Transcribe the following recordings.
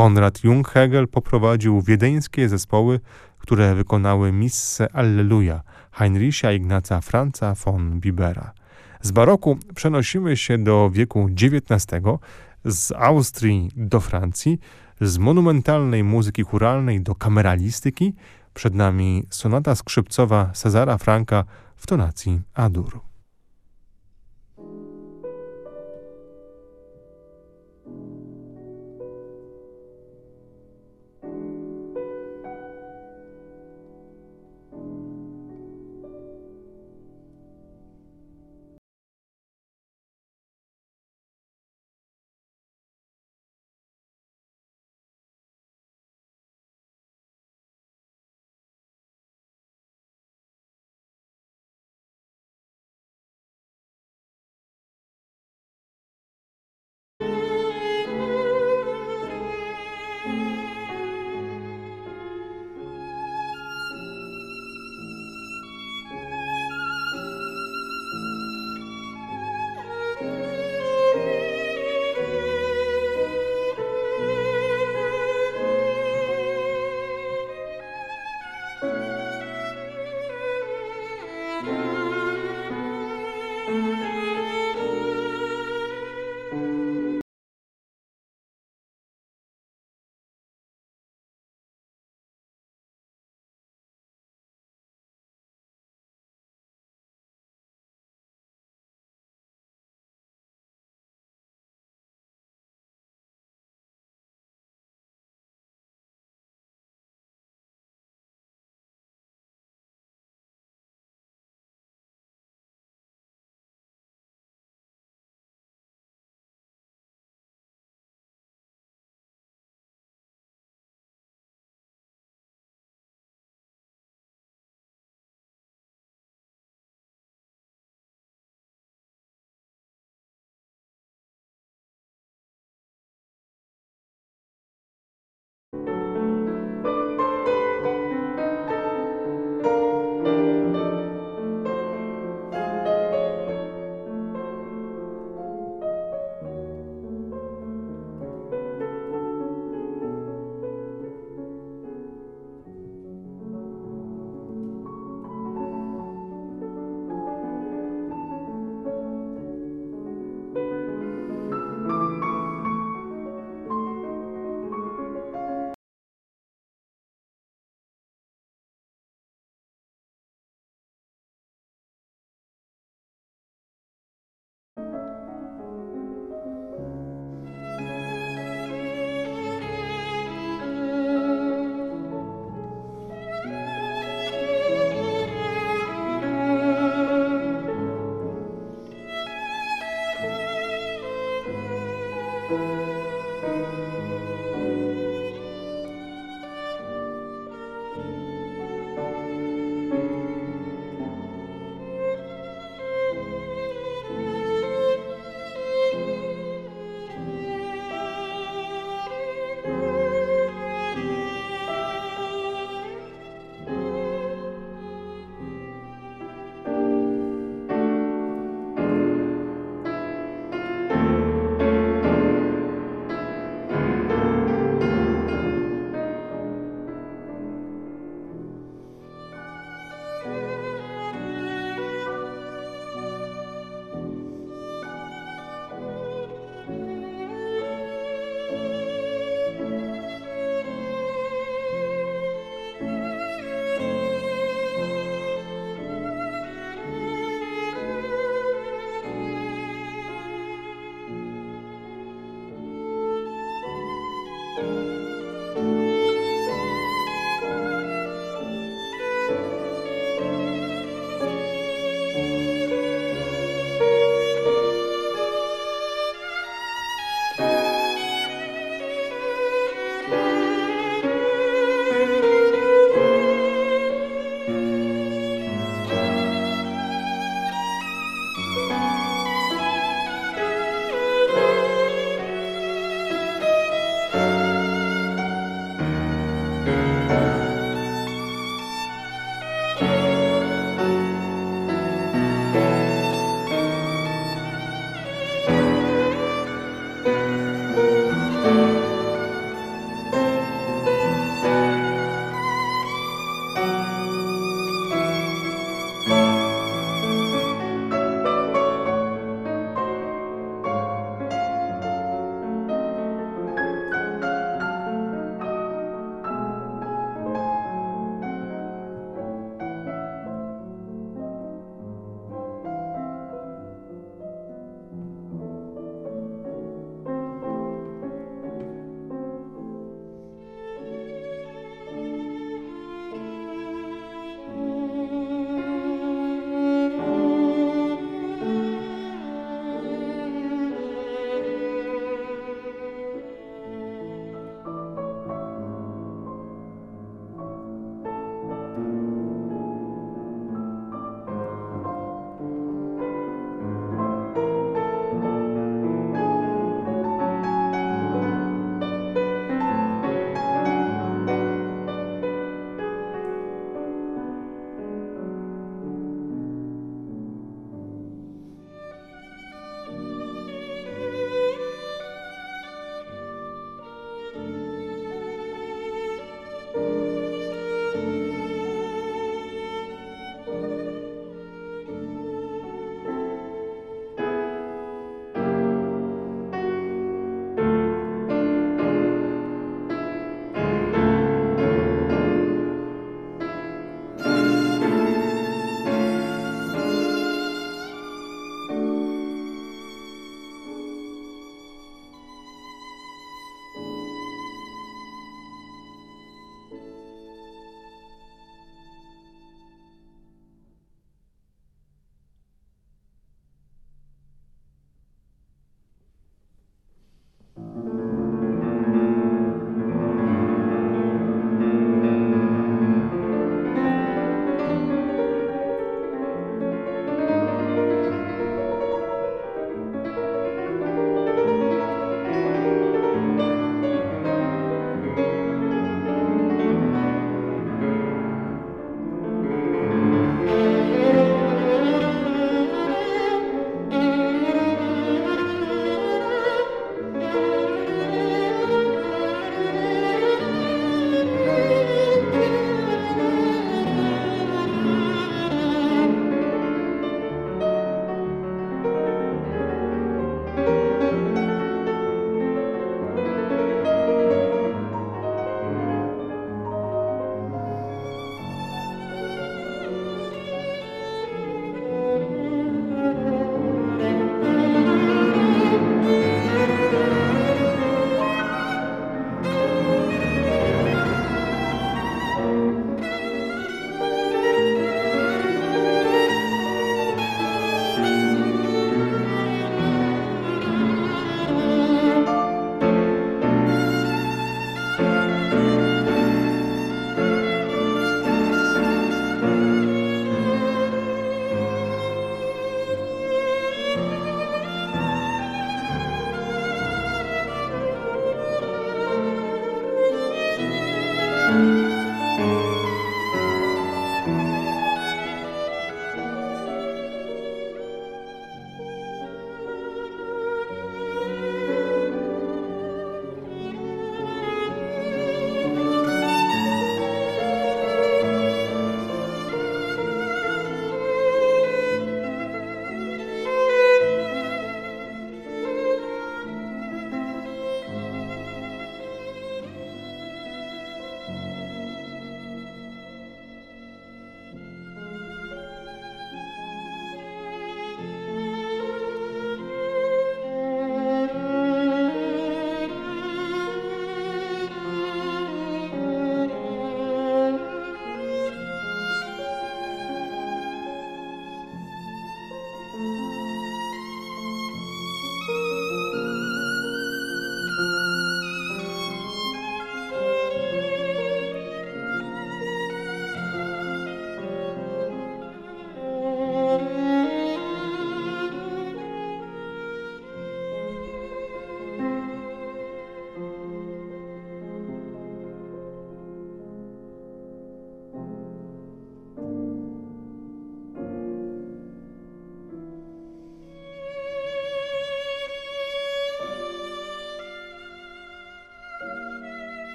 Konrad Junghegel poprowadził wiedeńskie zespoły, które wykonały Missę Alleluja Heinricha Ignaca Franza von Bibera. Z baroku przenosimy się do wieku XIX, z Austrii do Francji, z monumentalnej muzyki churalnej do kameralistyki. Przed nami sonata skrzypcowa Cezara Franka w tonacji Adur.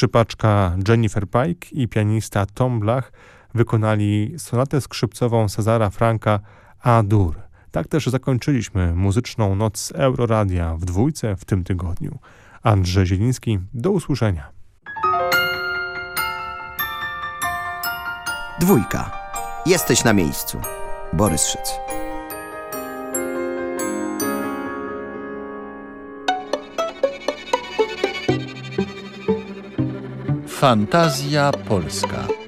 Skrzypaczka Jennifer Pike i pianista Tom Blach wykonali sonatę skrzypcową Cezara Franka A-dur. Tak też zakończyliśmy muzyczną noc Euroradia w dwójce w tym tygodniu. Andrzej Zieliński, do usłyszenia. Dwójka. Jesteś na miejscu. Borys Szyc. Fantazja Polska.